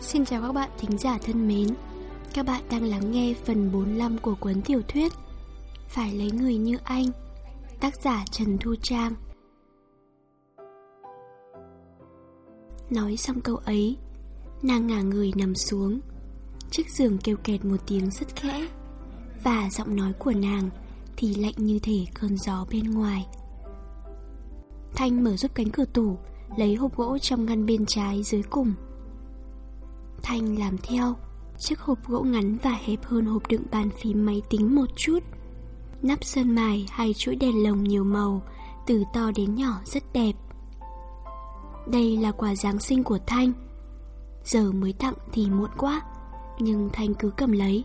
Xin chào các bạn thính giả thân mến. Các bạn đang lắng nghe phần 45 của cuốn tiểu thuyết Phải lấy người như anh, Tác giả Trần Thu Trang. Nói xong câu ấy, Nàng ngả người nằm xuống. Chiếc giường kêu kẹt một tiếng rất khẽ, Và giọng nói của nàng Thì lạnh như thể cơn gió bên ngoài. Thanh mở giúp cánh cửa tủ, Lấy hộp gỗ trong ngăn bên trái dưới cùng. Thanh làm theo, Chiếc hộp gỗ ngắn và hẹp hơn hộp đựng bàn phím máy tính một chút. Nắp sơn mài hay chuỗi đèn lồng nhiều màu, Từ to đến nhỏ rất đẹp. Đây là quà Giáng sinh của Thanh. Giờ mới tặng thì muộn quá, Nhưng Thanh cứ cầm lấy.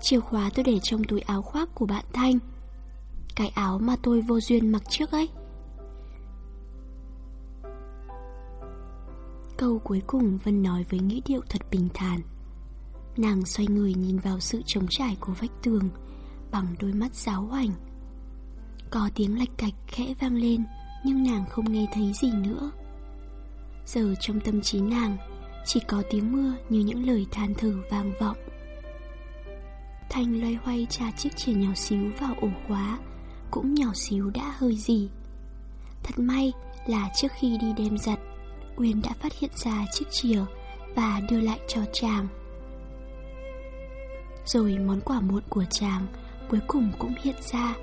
Chìa khóa tôi để trong túi áo khoác của bạn Thanh. Cái áo mà tôi vô duyên mặc trước ấy. Câu cuối cùng Vân nói với ngữ điệu thật bình thản. Nàng xoay người nhìn vào sự trống trải của vách tường, Bằng đôi mắt giáo hoành. Có tiếng lạch cạch khẽ vang lên, Nhưng nàng không nghe thấy gì nữa. Giờ trong tâm trí nàng, Chỉ có tiếng mưa như những lời than thở vang vọng. Thanh loay hoay tra chiếc chìa nhỏ xíu vào ổ khóa, Cũng nhỏ xíu đã hơi gì. Thật may là trước khi đi đem giặt Uyên đã phát hiện ra chiếc chìa và đưa lại cho chàng. Rồi món quà muộn của chàng cuối cùng cũng hiện ra.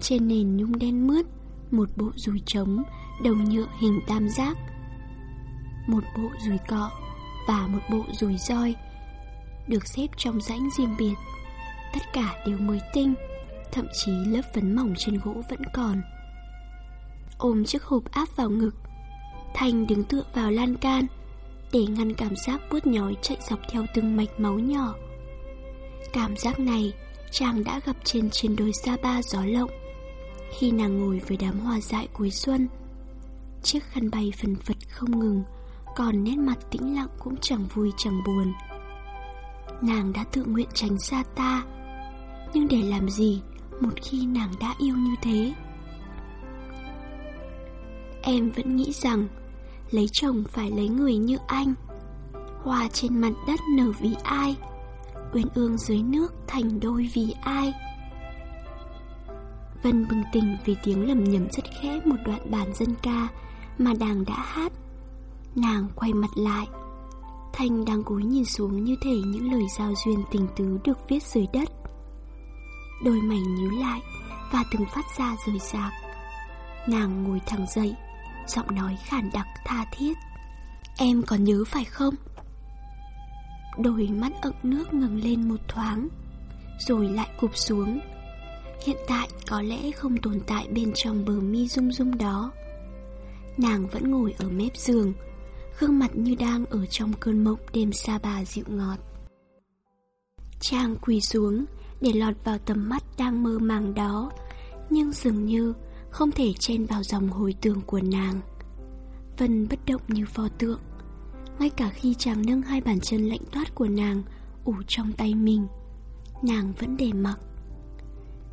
Trên nền nhung đen mướt, một bộ dùi trống, đồng nhựa hình tam giác, một bộ dùi cọ và một bộ dùi roi được xếp trong rãnh riêng biệt. Tất cả đều mới tinh, thậm chí lớp phấn mỏng trên gỗ vẫn còn. Ôm chiếc hộp áp vào ngực, Thanh đứng tựa vào lan can Để ngăn cảm giác buốt nhói chạy dọc theo từng mạch máu nhỏ. Cảm giác này, chàng đã gặp trên chiến đồi sa ba gió lộng. Khi nàng ngồi với đám hoa dại cuối xuân, Chiếc khăn bay phần phật không ngừng, Còn nét mặt tĩnh lặng cũng chẳng vui chẳng buồn. Nàng đã tự nguyện tránh xa ta Nhưng để làm gì Một khi nàng đã yêu như thế? Em vẫn nghĩ rằng Lấy chồng phải lấy người như anh Hoa trên mặt đất nở vì ai Uyên ương dưới nước thành đôi vì ai Vân bừng tỉnh vì tiếng lầm nhầm rất khẽ một đoạn bản dân ca mà đàng đã hát. Nàng quay mặt lại. Thanh đang cúi nhìn xuống như thể những lời giao duyên tình tứ được viết dưới đất. Đôi mày nhíu lại và từng phát ra rời rạc. Nàng ngồi thẳng dậy, Giọng nói khản đặc tha thiết. Em còn nhớ phải không? Đôi mắt ẩn nước ngừng lên một thoáng, Rồi lại cụp xuống. Hiện tại có lẽ không tồn tại bên trong bờ mi rung rung đó. Nàng vẫn ngồi ở mép giường, Gương mặt như đang ở trong cơn mộng đêm sa bà dịu ngọt. Trang quỳ xuống để lọt vào tầm mắt đang mơ màng đó, Nhưng dường như không thể chen vào dòng hồi tưởng của nàng. Vân bất động như pho tượng, ngay cả khi chàng nâng hai bàn chân lạnh toát của nàng ủ trong tay mình, nàng vẫn để mặc.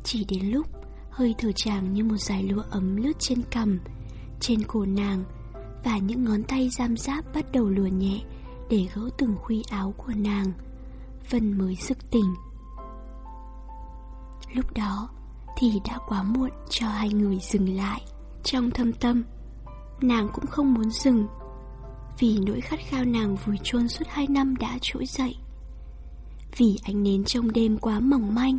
Chỉ đến lúc hơi thở chàng như một dải lụa ấm lướt trên cằm, trên cổ nàng và những ngón tay giam giáp bắt đầu lùa nhẹ để gỡ từng khuy áo của nàng, Vân mới sức tỉnh. Lúc đó, thì đã quá muộn cho hai người dừng lại. Trong thâm tâm, nàng cũng không muốn dừng, vì nỗi khát khao nàng vùi chôn suốt hai năm đã trỗi dậy. Vì ánh nến trong đêm quá mỏng manh,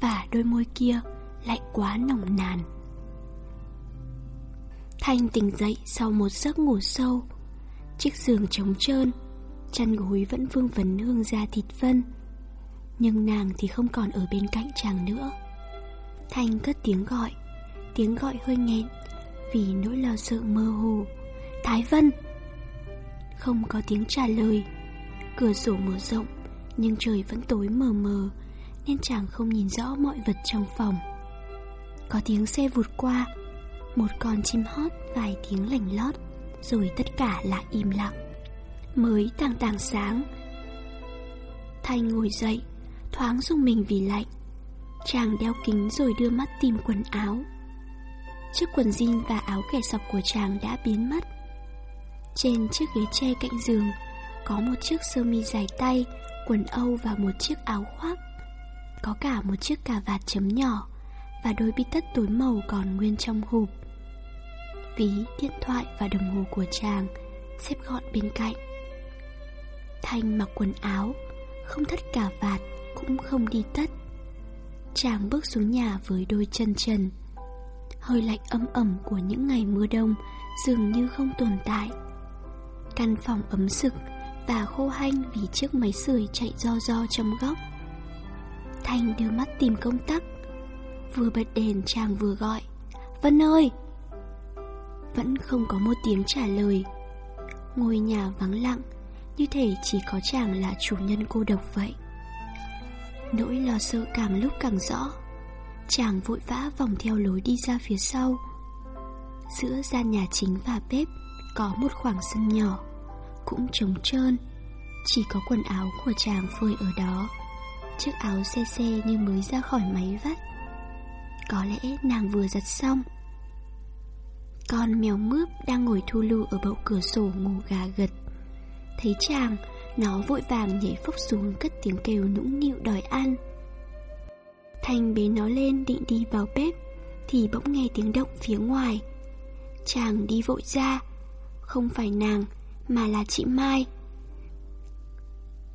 và đôi môi kia lại quá nồng nàn. Thanh tỉnh dậy sau một giấc ngủ sâu, chiếc giường trống trơn, chăn gối vẫn vương vấn hương da thịt vân. Nhưng nàng thì không còn ở bên cạnh chàng nữa Thanh cất tiếng gọi. Tiếng gọi hơi nghẹn, Vì nỗi lo sợ mơ hồ. Thái Vân! Không có tiếng trả lời. Cửa sổ mở rộng, Nhưng trời vẫn tối mờ mờ, Nên chàng không nhìn rõ mọi vật trong phòng. Có tiếng xe vụt qua, Một con chim hót Vài tiếng lành lót, Rồi tất cả lại im lặng. Mới tàng tàng sáng. Thanh ngồi dậy, Thoáng dùng mình vì lạnh. Chàng đeo kính rồi đưa mắt tìm quần áo. Chiếc quần jean và áo kẻ sọc của chàng đã biến mất. Trên chiếc ghế tre cạnh giường Có một chiếc sơ mi dài tay Quần âu và một chiếc áo khoác. Có cả một chiếc cà vạt chấm nhỏ Và đôi bi tất tối màu còn nguyên trong hộp. Ví, điện thoại và đồng hồ của chàng Xếp gọn bên cạnh. Thanh mặc quần áo Không thắt cà vạt Cũng không đi tất. Chàng bước xuống nhà với đôi chân trần. Hơi lạnh ấm ẩm của những ngày mưa đông Dường như không tồn tại. Căn phòng ấm sực Và khô hanh vì chiếc máy sưởi chạy do do trong góc. Thanh đưa mắt tìm công tắc. Vừa bật đèn chàng vừa gọi, Vân ơi! Vẫn không có một tiếng trả lời. Ngôi nhà vắng lặng, Như thể chỉ có chàng là chủ nhân cô độc vậy. Nỗi lo sợ càng lúc càng rõ, Chàng vội vã vòng theo lối đi ra phía sau. Giữa gian nhà chính và bếp Có một khoảng sân nhỏ, Cũng trống trơn. Chỉ có quần áo của chàng phơi ở đó, Chiếc áo xe xe như mới ra khỏi máy vắt. Có lẽ nàng vừa giặt xong. Con mèo mướp đang ngồi thu lưu ở bậu cửa sổ ngủ gà gật. Thấy chàng nó vội vàng nhảy phốc xuống cất tiếng kêu nũng nịu đòi ăn. Thanh bế nó lên định đi vào bếp, Thì bỗng nghe tiếng động phía ngoài. Chàng đi vội ra, Không phải nàng, Mà là chị Mai.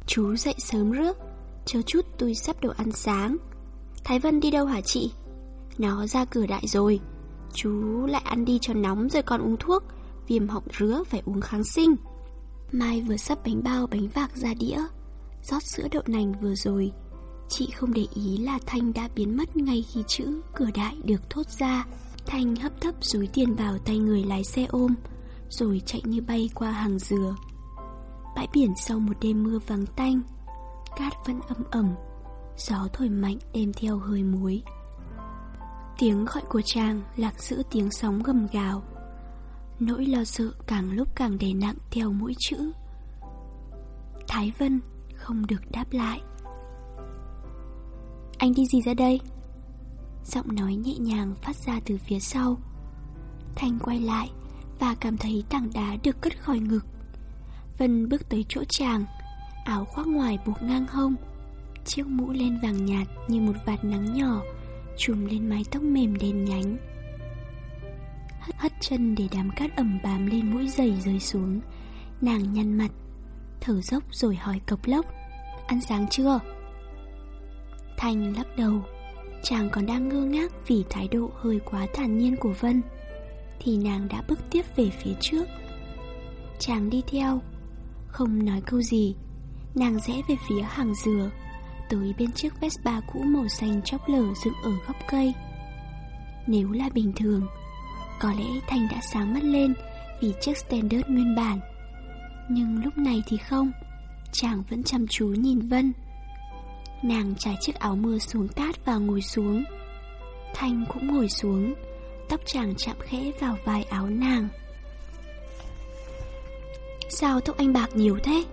Chú dậy sớm rước Chờ chút tôi sắp đồ ăn sáng. Thái Vân đi đâu hả chị? Nó ra cửa đại rồi. Chú lại ăn đi cho nóng rồi còn uống thuốc, Viêm họng rứa phải uống kháng sinh. Mai vừa sắp bánh bao bánh vạc ra đĩa, rót sữa đậu nành vừa rồi. Chị không để ý là Thanh đã biến mất ngay khi chữ cửa đại được thốt ra. Thanh hấp thấp rúi tiền vào tay người lái xe ôm, Rồi chạy như bay qua hàng dừa. Bãi biển sau một đêm mưa vắng tanh, Cát vẫn ấm ẩm, Gió thổi mạnh đem theo hơi muối. Tiếng gọi của chàng lạc giữa tiếng sóng gầm gào. Nỗi lo sợ càng lúc càng đè nặng theo mỗi chữ. Thái Vân không được đáp lại. Anh đi gì ra đây? Giọng nói nhẹ nhàng phát ra từ phía sau. Thanh quay lại Và cảm thấy tảng đá được cất khỏi ngực. Vân bước tới chỗ chàng, Áo khoác ngoài buộc ngang hông. Chiếc mũ lên vàng nhạt như một vạt nắng nhỏ, Trùm lên mái tóc mềm đen nhánh hất, chân để đám cát ẩm bám lên mũi giày rơi xuống. Nàng nhăn mặt Thở dốc rồi hỏi cộc lốc Ăn sáng chưa? Thành lắc đầu Chàng còn đang ngơ ngác vì thái độ hơi quá thản nhiên của Vân Thì nàng đã bước tiếp về phía trước. Chàng đi theo Không nói câu gì Nàng rẽ về phía hàng dừa Tới bên chiếc Vespa cũ màu xanh chóc lở dựng ở góc cây. Nếu là bình thường có lẽ Thành đã sáng mắt lên Vì chiếc standard nguyên bản. Nhưng lúc này thì không, Chàng vẫn chăm chú nhìn Vân. Nàng trải chiếc áo mưa xuống cát và ngồi xuống. Thanh cũng ngồi xuống, Tóc chàng chạm khẽ vào vai áo nàng. Sao tóc anh bạc nhiều thế?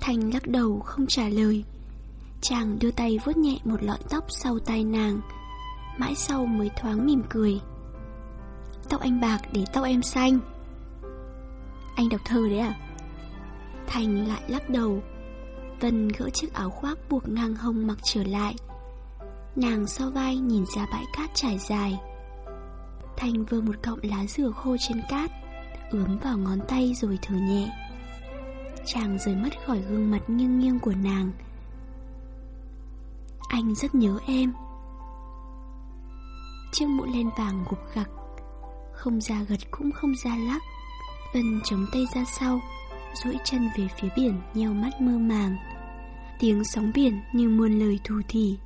Thanh lắc đầu không trả lời. Chàng đưa tay vuốt nhẹ một lọn tóc sau tai nàng, Mãi sau mới thoáng mỉm cười. Tóc anh bạc để tóc em xanh. Anh đọc thơ đấy à? Thành lại lắc đầu. Vân gỡ chiếc áo khoác buộc ngang hông mặc trở lại. Nàng sau vai nhìn ra bãi cát trải dài. Thành vơ một cọng lá dừa khô trên cát, Ướm vào ngón tay rồi thở nhẹ. Chàng rời mất khỏi gương mặt nghiêng nghiêng của nàng. Anh rất nhớ em. Chiếc mũ len vàng gục gặc không ra gật cũng không ra lắc. Vân chống tay ra sau, duỗi chân về phía biển, nheo mắt mơ màng. Tiếng sóng biển như muôn lời thù thỉ.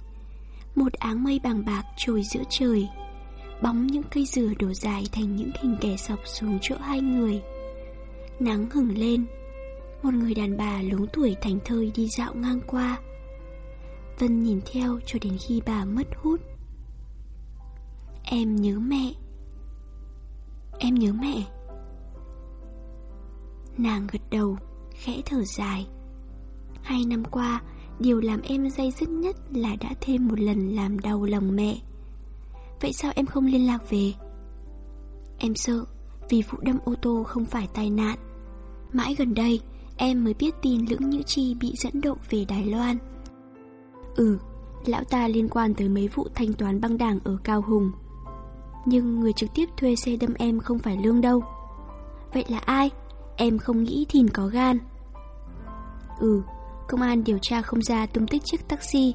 một áng mây bàng bạc trôi giữa trời. Bóng những cây dừa đổ dài thành những hình kẻ sọc xuống chỗ hai người. Nắng hừng lên. Một người đàn bà lúng tuổi thành thơi đi dạo ngang qua. Vân nhìn theo cho đến khi bà mất hút. Em nhớ mẹ em nhớ mẹ. Nàng gật đầu, khẽ thở dài. Hai năm qua, điều làm em dây dứt nhất là đã thêm một lần làm đau lòng mẹ. Vậy sao em không liên lạc về? Em sợ, Vì vụ đâm ô tô không phải tai nạn. Mãi gần đây Em mới biết tin Lưỡng Nhữ Chi bị dẫn độ về Đài Loan. Ừ Lão ta liên quan tới mấy vụ thanh toán băng đảng ở Cao Hùng. Nhưng người trực tiếp thuê xe đâm em không phải Lương đâu. Vậy là ai? Em không nghĩ Thìn có gan. Ừ Công an điều tra không ra tung tích chiếc taxi.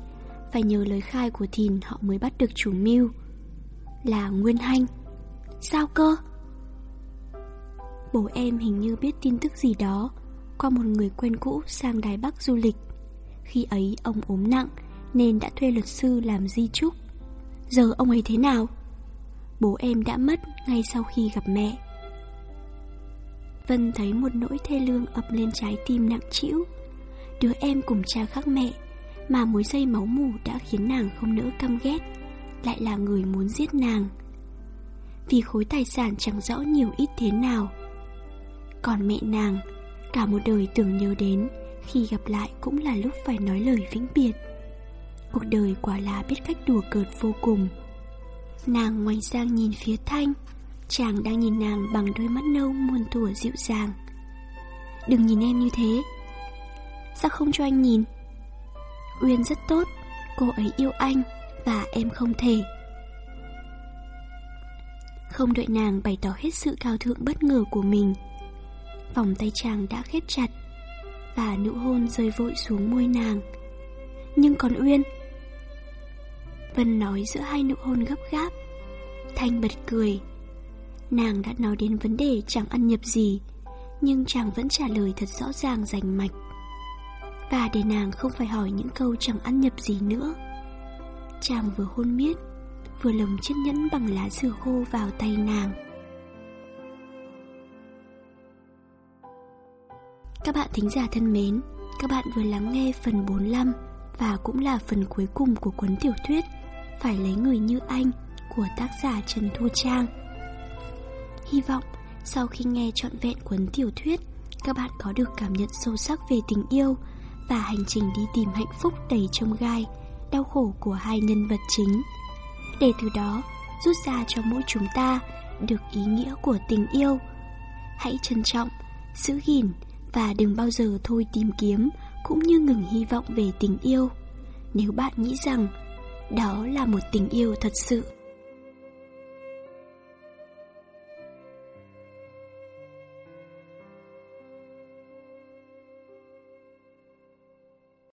Phải nhờ lời khai của Thìn họ mới bắt được chủ mưu. Là Nguyên Hanh. Sao cơ? Bố em hình như biết tin tức gì đó Qua một người quen cũ sang Đài Bắc du lịch. Khi ấy ông ốm nặng Nên đã thuê luật sư làm di trúc. Giờ ông ấy thế nào? Bố em đã mất ngay sau khi gặp mẹ. Vân thấy một nỗi thê lương ập lên trái tim nặng trĩu. Đứa em cùng cha khác mẹ, Mà mối dây máu mủ đã khiến nàng không nỡ căm ghét, Lại là người muốn giết nàng. Vì khối tài sản chẳng rõ nhiều ít thế nào, Còn mẹ nàng Cả một đời tưởng nhớ đến Khi gặp lại cũng là lúc phải nói lời vĩnh biệt. Cuộc đời quả là biết cách đùa cợt vô cùng. Nàng ngoảnh sang nhìn phía Thanh. Chàng đang nhìn nàng bằng đôi mắt nâu muôn thuở dịu dàng. Đừng nhìn em như thế. Sao không cho anh nhìn? Uyên rất tốt. Cô ấy yêu anh Và em không thể. Không đợi nàng bày tỏ hết sự cao thượng bất ngờ của mình, Vòng tay chàng đã khép chặt Và nụ hôn rơi vội xuống môi nàng. Nhưng còn Uyên Vân nói giữa hai nụ hôn gấp gáp. Thanh bật cười. Nàng đã nói đến vấn đề chẳng ăn nhập gì, Nhưng chàng vẫn trả lời thật rõ ràng rành mạch. Và để nàng không phải hỏi những câu chẳng ăn nhập gì nữa, Chàng vừa hôn miết, Vừa lồng chiếc nhẫn bằng lá dừa khô vào tay nàng. Các bạn thính giả thân mến, Các bạn vừa lắng nghe phần 45 Và cũng là phần cuối cùng của cuốn tiểu thuyết phải lấy người như anh Của tác giả Trần Thu Trang Hy vọng sau khi nghe trọn vẹn cuốn tiểu thuyết, các bạn có được cảm nhận sâu sắc về tình yêu và hành trình đi tìm hạnh phúc đầy trông gai, đau khổ của hai nhân vật chính. Để từ đó rút ra cho mỗi chúng ta được ý nghĩa của tình yêu. Hãy trân trọng, giữ gìn và đừng bao giờ thôi tìm kiếm cũng như ngừng hy vọng về tình yêu. Nếu bạn nghĩ rằng đó là một tình yêu thật sự.